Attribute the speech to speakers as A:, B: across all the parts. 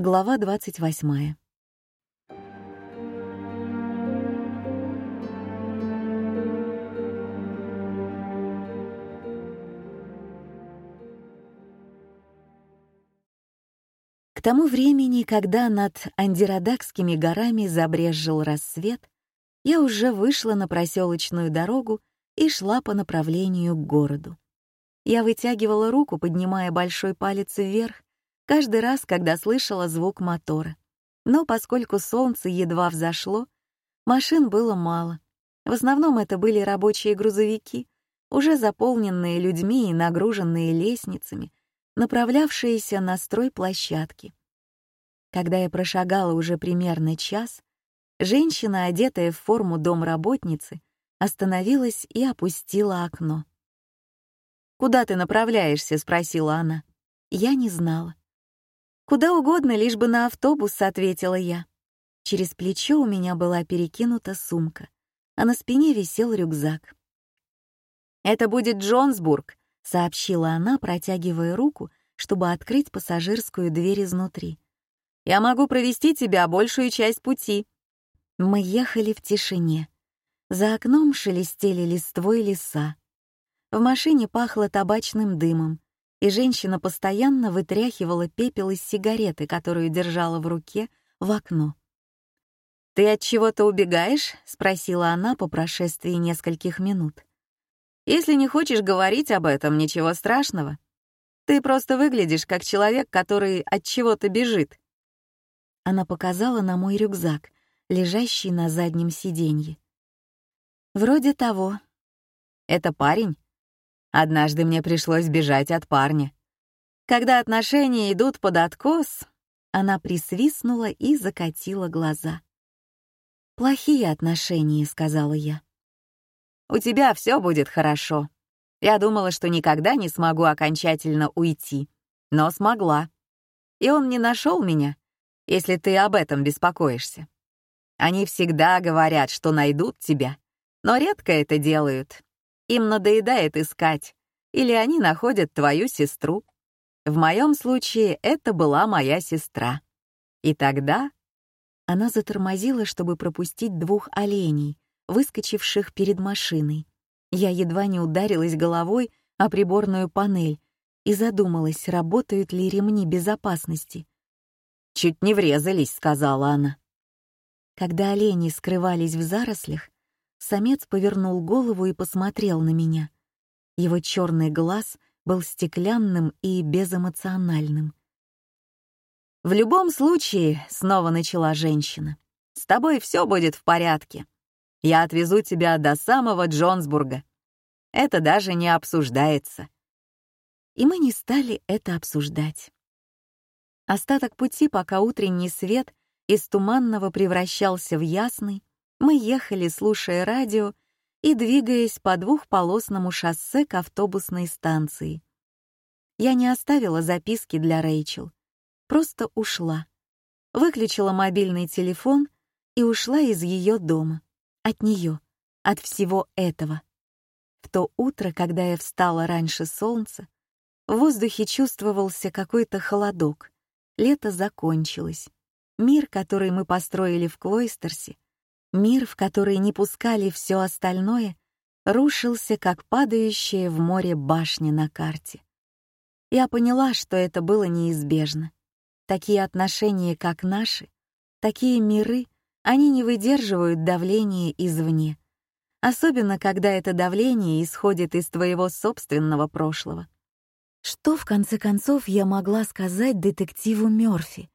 A: Глава 28. К тому времени, когда над Андиродакскими горами забрезжил рассвет, я уже вышла на проселочную дорогу и шла по направлению к городу. Я вытягивала руку, поднимая большой палец вверх, каждый раз, когда слышала звук мотора. Но поскольку солнце едва взошло, машин было мало. В основном это были рабочие грузовики, уже заполненные людьми и нагруженные лестницами, направлявшиеся на стройплощадки. Когда я прошагала уже примерно час, женщина, одетая в форму домработницы, остановилась и опустила окно. «Куда ты направляешься?» — спросила она. Я не знала. Куда угодно, лишь бы на автобус, ответила я. Через плечо у меня была перекинута сумка, а на спине висел рюкзак. «Это будет Джонсбург», — сообщила она, протягивая руку, чтобы открыть пассажирскую дверь изнутри. «Я могу провести тебя большую часть пути». Мы ехали в тишине. За окном шелестели листвой леса. В машине пахло табачным дымом, и женщина постоянно вытряхивала пепел из сигареты, которую держала в руке, в окно. «Ты от чего-то убегаешь?» — спросила она по прошествии нескольких минут. «Если не хочешь говорить об этом, ничего страшного. Ты просто выглядишь как человек, который от чего-то бежит». Она показала на мой рюкзак, лежащий на заднем сиденье. «Вроде того». «Это парень?» Однажды мне пришлось бежать от парня. Когда отношения идут под откос, она присвистнула и закатила глаза. «Плохие отношения», — сказала я. «У тебя все будет хорошо. Я думала, что никогда не смогу окончательно уйти, но смогла. И он не нашел меня, если ты об этом беспокоишься. Они всегда говорят, что найдут тебя, но редко это делают. Им надоедает искать. Или они находят твою сестру. В моем случае это была моя сестра. И тогда она затормозила, чтобы пропустить двух оленей, выскочивших перед машиной. Я едва не ударилась головой о приборную панель и задумалась, работают ли ремни безопасности. «Чуть не врезались», — сказала она. Когда олени скрывались в зарослях, Самец повернул голову и посмотрел на меня. Его черный глаз был стеклянным и безэмоциональным. «В любом случае», — снова начала женщина, — «с тобой все будет в порядке. Я отвезу тебя до самого Джонсбурга. Это даже не обсуждается». И мы не стали это обсуждать. Остаток пути, пока утренний свет из туманного превращался в ясный, мы ехали, слушая радио и двигаясь по двухполосному шоссе к автобусной станции. Я не оставила записки для Рэйчел, просто ушла. Выключила мобильный телефон и ушла из ее дома, от нее, от всего этого. В то утро, когда я встала раньше солнца, в воздухе чувствовался какой-то холодок. Лето закончилось. Мир, который мы построили в Клойстерсе, Мир, в который не пускали все остальное, рушился, как падающая в море башня на карте. Я поняла, что это было неизбежно. Такие отношения, как наши, такие миры, они не выдерживают давления извне. Особенно, когда это давление исходит из твоего собственного прошлого. Что, в конце концов, я могла сказать детективу Мёрфи?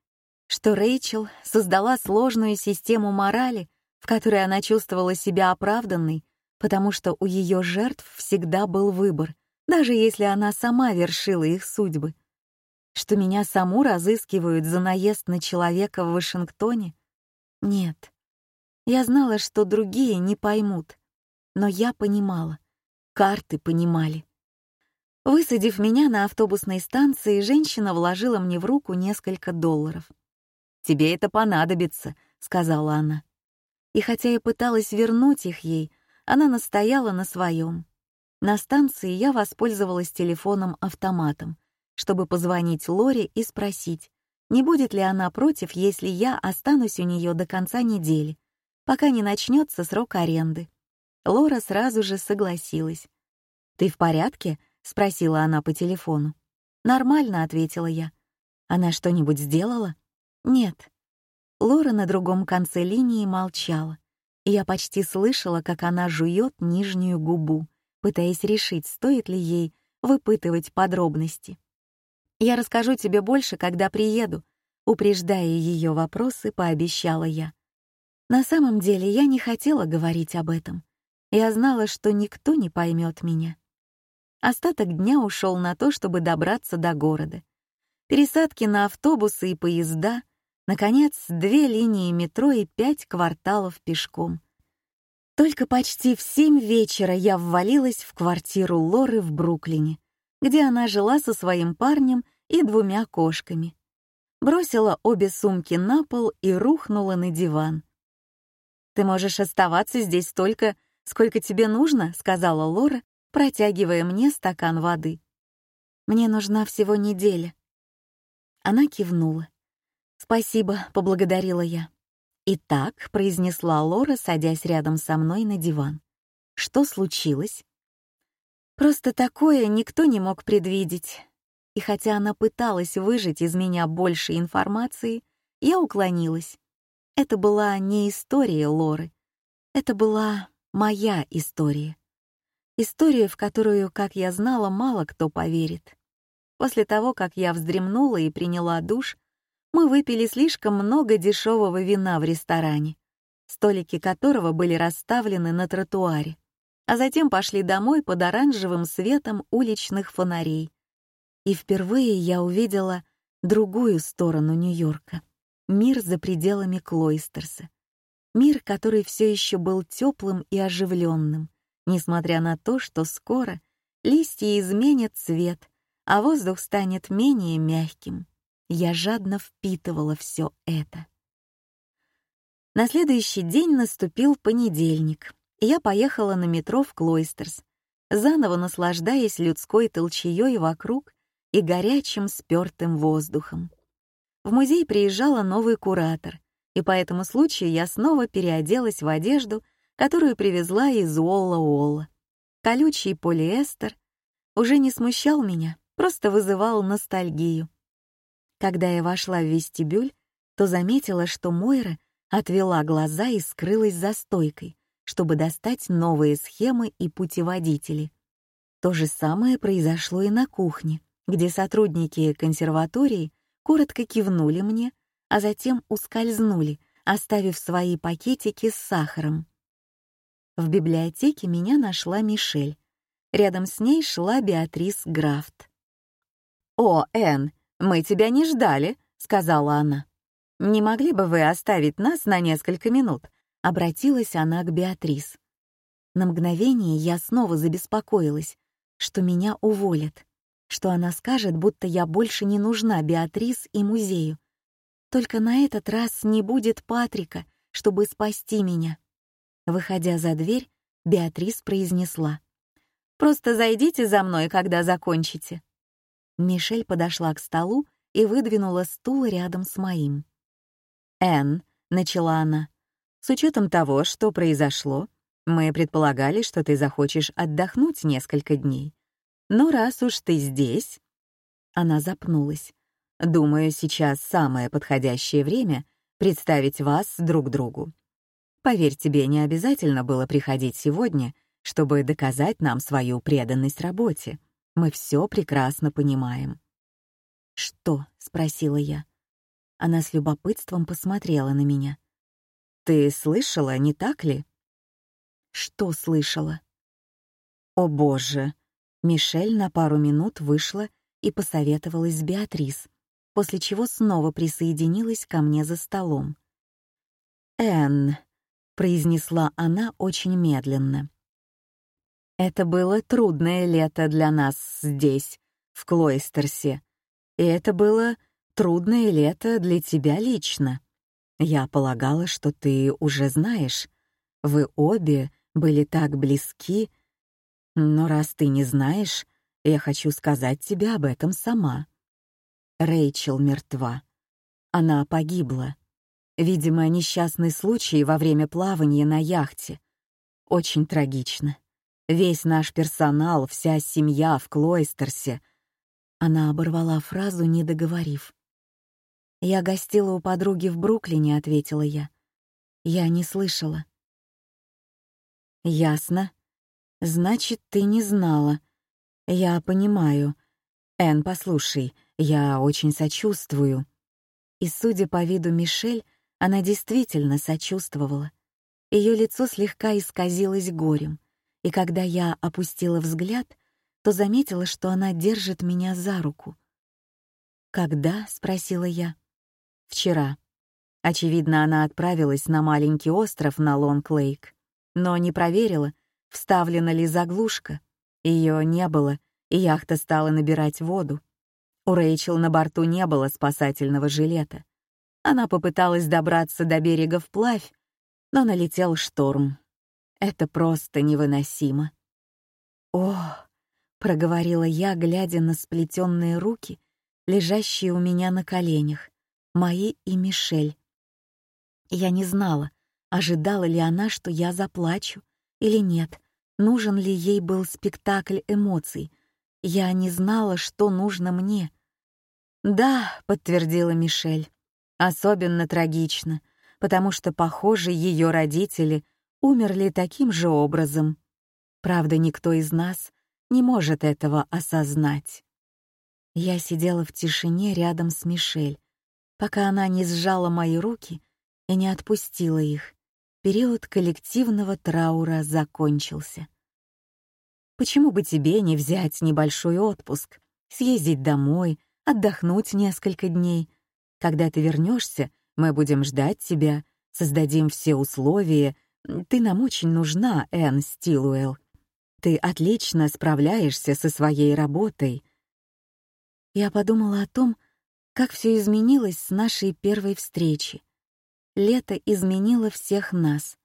A: Что Рэйчел создала сложную систему морали, в которой она чувствовала себя оправданной, потому что у ее жертв всегда был выбор, даже если она сама вершила их судьбы. Что меня саму разыскивают за наезд на человека в Вашингтоне? Нет. Я знала, что другие не поймут. Но я понимала. Карты понимали. Высадив меня на автобусной станции, женщина вложила мне в руку несколько долларов. «Тебе это понадобится», — сказала она и хотя я пыталась вернуть их ей, она настояла на своем. На станции я воспользовалась телефоном-автоматом, чтобы позвонить Лоре и спросить, не будет ли она против, если я останусь у нее до конца недели, пока не начнется срок аренды. Лора сразу же согласилась. «Ты в порядке?» — спросила она по телефону. «Нормально», — ответила я. «Она что-нибудь сделала?» «Нет, Лора на другом конце линии молчала. Я почти слышала, как она жует нижнюю губу, пытаясь решить, стоит ли ей выпытывать подробности. «Я расскажу тебе больше, когда приеду», — упреждая ее вопросы, пообещала я. На самом деле я не хотела говорить об этом. Я знала, что никто не поймет меня. Остаток дня ушел на то, чтобы добраться до города. Пересадки на автобусы и поезда — Наконец, две линии метро и пять кварталов пешком. Только почти в семь вечера я ввалилась в квартиру Лоры в Бруклине, где она жила со своим парнем и двумя кошками. Бросила обе сумки на пол и рухнула на диван. «Ты можешь оставаться здесь только, сколько тебе нужно», — сказала Лора, протягивая мне стакан воды. «Мне нужна всего неделя». Она кивнула. «Спасибо», — поблагодарила я. «Итак», — произнесла Лора, садясь рядом со мной на диван. «Что случилось?» «Просто такое никто не мог предвидеть. И хотя она пыталась выжать из меня больше информации, я уклонилась. Это была не история Лоры. Это была моя история. История, в которую, как я знала, мало кто поверит. После того, как я вздремнула и приняла душ, мы выпили слишком много дешевого вина в ресторане, столики которого были расставлены на тротуаре, а затем пошли домой под оранжевым светом уличных фонарей. И впервые я увидела другую сторону Нью-Йорка — мир за пределами Клойстерса. Мир, который все еще был теплым и оживленным, несмотря на то, что скоро листья изменят цвет, а воздух станет менее мягким. Я жадно впитывала все это. На следующий день наступил понедельник, и я поехала на метро в Клойстерс, заново наслаждаясь людской толчеей вокруг и горячим спёртым воздухом. В музей приезжала новый куратор, и по этому случаю я снова переоделась в одежду, которую привезла из Уолла-Уолла. Колючий полиэстер уже не смущал меня, просто вызывал ностальгию. Когда я вошла в вестибюль, то заметила, что Мойра отвела глаза и скрылась за стойкой, чтобы достать новые схемы и путеводители. То же самое произошло и на кухне, где сотрудники консерватории коротко кивнули мне, а затем ускользнули, оставив свои пакетики с сахаром. В библиотеке меня нашла Мишель. Рядом с ней шла Беатрис Графт. «О, Энн, «Мы тебя не ждали», — сказала она. «Не могли бы вы оставить нас на несколько минут?» — обратилась она к Беатрис. На мгновение я снова забеспокоилась, что меня уволят, что она скажет, будто я больше не нужна Беатрис и музею. Только на этот раз не будет Патрика, чтобы спасти меня. Выходя за дверь, Беатрис произнесла. «Просто зайдите за мной, когда закончите». Мишель подошла к столу и выдвинула стул рядом с моим. «Энн», — начала она, — «с учетом того, что произошло, мы предполагали, что ты захочешь отдохнуть несколько дней. Но раз уж ты здесь...» Она запнулась. «Думаю, сейчас самое подходящее время представить вас друг другу. Поверь, тебе не обязательно было приходить сегодня, чтобы доказать нам свою преданность работе». Мы все прекрасно понимаем». «Что?» — спросила я. Она с любопытством посмотрела на меня. «Ты слышала, не так ли?» «Что слышала?» «О боже!» Мишель на пару минут вышла и посоветовалась с Беатрис, после чего снова присоединилась ко мне за столом. «Энн», — произнесла она очень медленно. Это было трудное лето для нас здесь, в Клойстерсе. И это было трудное лето для тебя лично. Я полагала, что ты уже знаешь. Вы обе были так близки. Но раз ты не знаешь, я хочу сказать тебе об этом сама. Рэйчел мертва. Она погибла. Видимо, несчастный случай во время плавания на яхте. Очень трагично. Весь наш персонал, вся семья в Клойстерсе. Она оборвала фразу, не договорив. «Я гостила у подруги в Бруклине», — ответила я. «Я не слышала». «Ясно. Значит, ты не знала. Я понимаю. Эн, послушай, я очень сочувствую». И, судя по виду Мишель, она действительно сочувствовала. Ее лицо слегка исказилось горем и когда я опустила взгляд, то заметила, что она держит меня за руку. «Когда?» — спросила я. «Вчера». Очевидно, она отправилась на маленький остров на Лонг-Лейк, но не проверила, вставлена ли заглушка. Ее не было, и яхта стала набирать воду. У Рэйчел на борту не было спасательного жилета. Она попыталась добраться до берега вплавь, но налетел шторм, это просто невыносимо. О, проговорила я, глядя на сплетенные руки, лежащие у меня на коленях, мои и Мишель. Я не знала, ожидала ли она, что я заплачу, или нет, нужен ли ей был спектакль эмоций. Я не знала, что нужно мне. «Да», — подтвердила Мишель, — «особенно трагично, потому что, похоже, ее родители — умерли таким же образом. Правда, никто из нас не может этого осознать. Я сидела в тишине рядом с Мишель, пока она не сжала мои руки и не отпустила их. Период коллективного траура закончился. Почему бы тебе не взять небольшой отпуск, съездить домой, отдохнуть несколько дней? Когда ты вернешься, мы будем ждать тебя, создадим все условия ты нам очень нужна, Энн Стилуэлл. Ты отлично справляешься со своей работой». Я подумала о том, как все изменилось с нашей первой встречи. Лето изменило всех нас,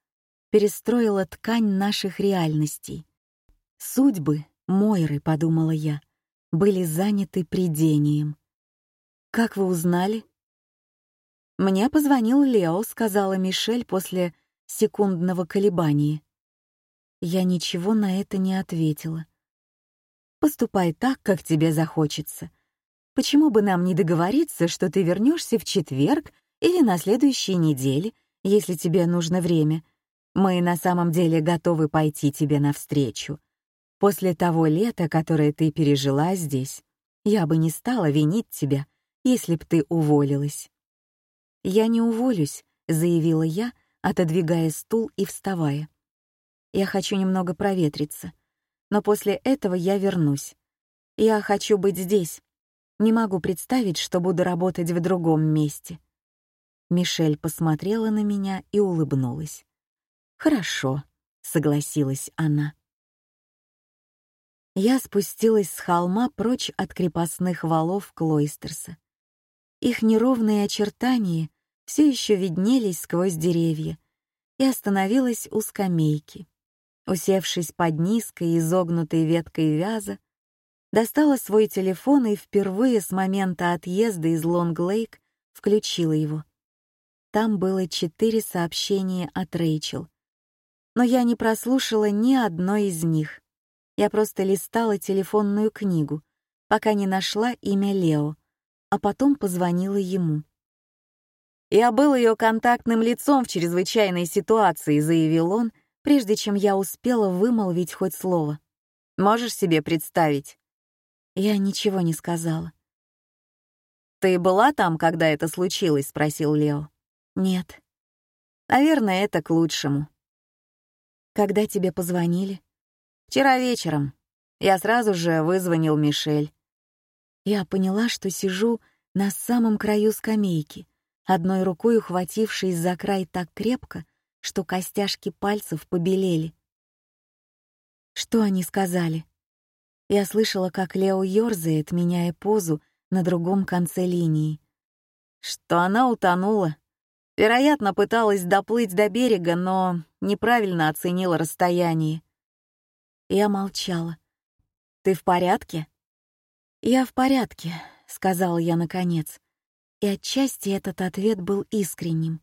A: перестроило ткань наших реальностей. Судьбы, Мойры, подумала я, были заняты придением. «Как вы узнали?» «Мне позвонил Лео», — сказала Мишель после секундного колебания. Я ничего на это не ответила. «Поступай так, как тебе захочется. Почему бы нам не договориться, что ты вернешься в четверг или на следующей неделе, если тебе нужно время? Мы на самом деле готовы пойти тебе навстречу. После того лета, которое ты пережила здесь, я бы не стала винить тебя, если б ты уволилась». «Я не уволюсь», — заявила я, отодвигая стул и вставая. «Я хочу немного проветриться, но после этого я вернусь. Я хочу быть здесь. Не могу представить, что буду работать в другом месте». Мишель посмотрела на меня и улыбнулась. «Хорошо», — согласилась она. Я спустилась с холма прочь от крепостных валов Клойстерса. Их неровные очертания все еще виднелись сквозь деревья, и остановилась у скамейки. Усевшись под низкой изогнутой веткой вяза, достала свой телефон и впервые с момента отъезда из Лонг-Лейк включила его. Там было четыре сообщения от Рэйчел. Но я не прослушала ни одно из них. Я просто листала телефонную книгу, пока не нашла имя Лео, а потом позвонила ему. «Я был ее контактным лицом в чрезвычайной ситуации», — заявил он, прежде чем я успела вымолвить хоть слово. «Можешь себе представить?» Я ничего не сказала. «Ты была там, когда это случилось?» — спросил Лео. «Нет». «Наверное, это к лучшему». «Когда тебе позвонили?» «Вчера вечером. Я сразу же вызвонил Мишель». Я поняла, что сижу на самом краю скамейки, Одной рукой, ухватившись за край так крепко, что костяшки пальцев побелели. Что они сказали? Я слышала, как Лео ёрзает, меняя позу на другом конце линии. Что она утонула. Вероятно, пыталась доплыть до берега, но неправильно оценила расстояние. Я молчала. «Ты в порядке?» «Я в порядке», — сказал я наконец и отчасти этот ответ был искренним.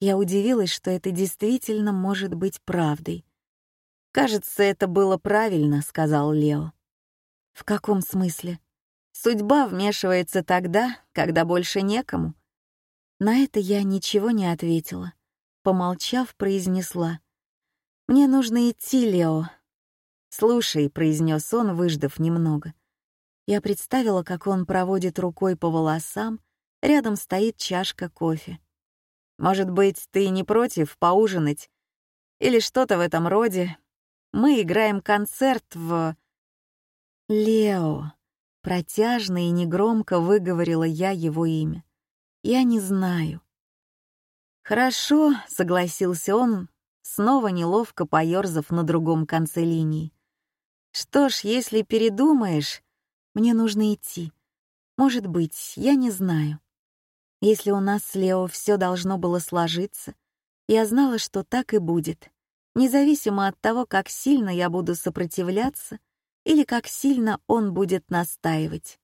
A: Я удивилась, что это действительно может быть правдой. «Кажется, это было правильно», — сказал Лео. «В каком смысле?» «Судьба вмешивается тогда, когда больше некому». На это я ничего не ответила. Помолчав, произнесла. «Мне нужно идти, Лео». «Слушай», — произнес он, выждав немного. Я представила, как он проводит рукой по волосам, Рядом стоит чашка кофе. Может быть, ты не против поужинать? Или что-то в этом роде. Мы играем концерт в... Лео. Протяжно и негромко выговорила я его имя. Я не знаю. Хорошо, согласился он, снова неловко поерзав на другом конце линии. Что ж, если передумаешь, мне нужно идти. Может быть, я не знаю. Если у нас с Лео все должно было сложиться, я знала, что так и будет, независимо от того, как сильно я буду сопротивляться или как сильно он будет настаивать.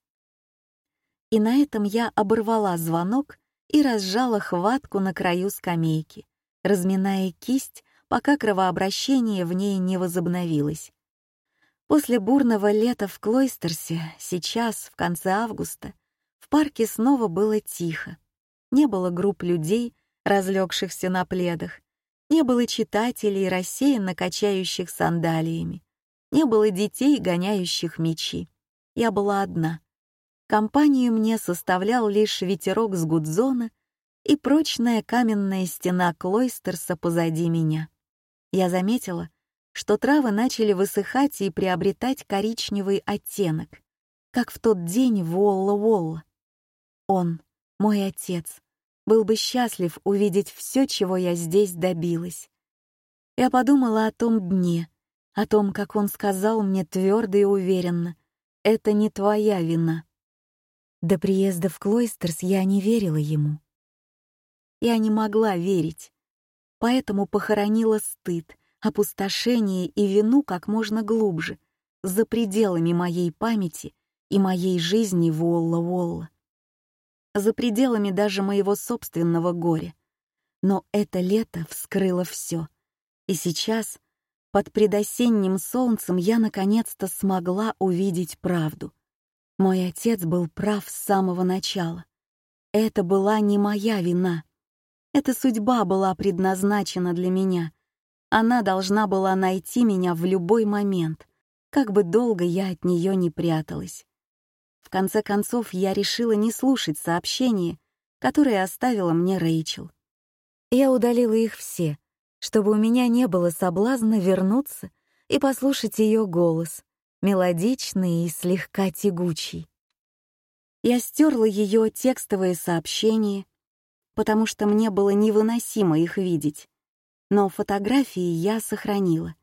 A: И на этом я оборвала звонок и разжала хватку на краю скамейки, разминая кисть, пока кровообращение в ней не возобновилось. После бурного лета в Клойстерсе, сейчас, в конце августа, в парке снова было тихо не было групп людей, разлегшихся на пледах, не было читателей, рассеянно качающих сандалиями, не было детей, гоняющих мечи. Я была одна. Компанию мне составлял лишь ветерок с гудзона и прочная каменная стена Клойстерса позади меня. Я заметила, что травы начали высыхать и приобретать коричневый оттенок, как в тот день в Уолла-Уолла. Он, мой отец, был бы счастлив увидеть все, чего я здесь добилась. Я подумала о том дне, о том, как он сказал мне твердо и уверенно, «Это не твоя вина». До приезда в Клойстерс я не верила ему. Я не могла верить, поэтому похоронила стыд, опустошение и вину как можно глубже, за пределами моей памяти за пределами даже моего собственного горя. Но это лето вскрыло все. И сейчас, под предосенним солнцем, я наконец-то смогла увидеть правду. Мой отец был прав с самого начала. Это была не моя вина. Эта судьба была предназначена для меня. Она должна была найти меня в любой момент, как бы долго я от нее не пряталась. В конце концов, я решила не слушать сообщения, которые оставила мне Рэйчел. Я удалила их все, чтобы у меня не было соблазна вернуться и послушать ее голос, мелодичный и слегка тягучий. Я стерла ее текстовые сообщения, потому что мне было невыносимо их видеть. Но фотографии я сохранила.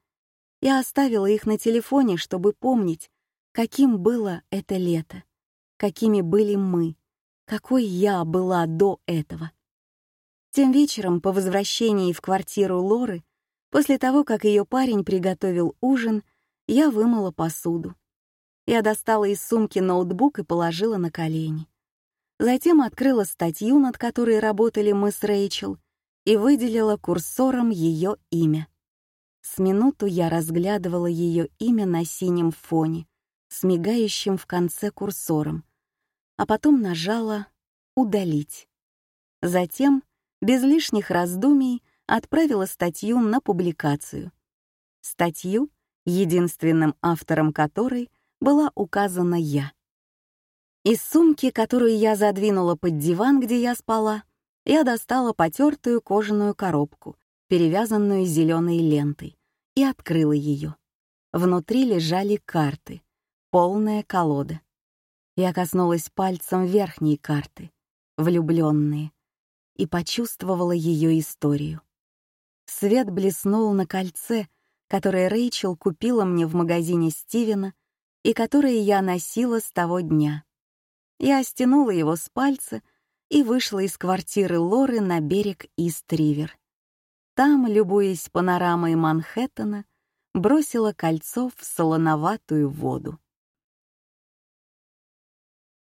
A: Я оставила их на телефоне, чтобы помнить, каким было это лето какими были мы, какой я была до этого. Тем вечером по возвращении в квартиру Лоры, после того, как ее парень приготовил ужин, я вымыла посуду. Я достала из сумки ноутбук и положила на колени. Затем открыла статью, над которой работали мы с Рэйчел, и выделила курсором ее имя. С минуту я разглядывала ее имя на синем фоне, с в конце курсором, а потом нажала «Удалить». Затем, без лишних раздумий, отправила статью на публикацию. Статью, единственным автором которой была указана я. Из сумки, которую я задвинула под диван, где я спала, я достала потертую кожаную коробку, перевязанную зеленой лентой, и открыла ее. Внутри лежали карты, полная колода. Я коснулась пальцем верхней карты, влюбленные, и почувствовала ее историю. Свет блеснул на кольце, которое Рэйчел купила мне в магазине Стивена и которое я носила с того дня. Я стянула его с пальца и вышла из квартиры Лоры на берег Ист-Ривер. Там, любуясь панорамой Манхэттена, бросила кольцо в солоноватую воду.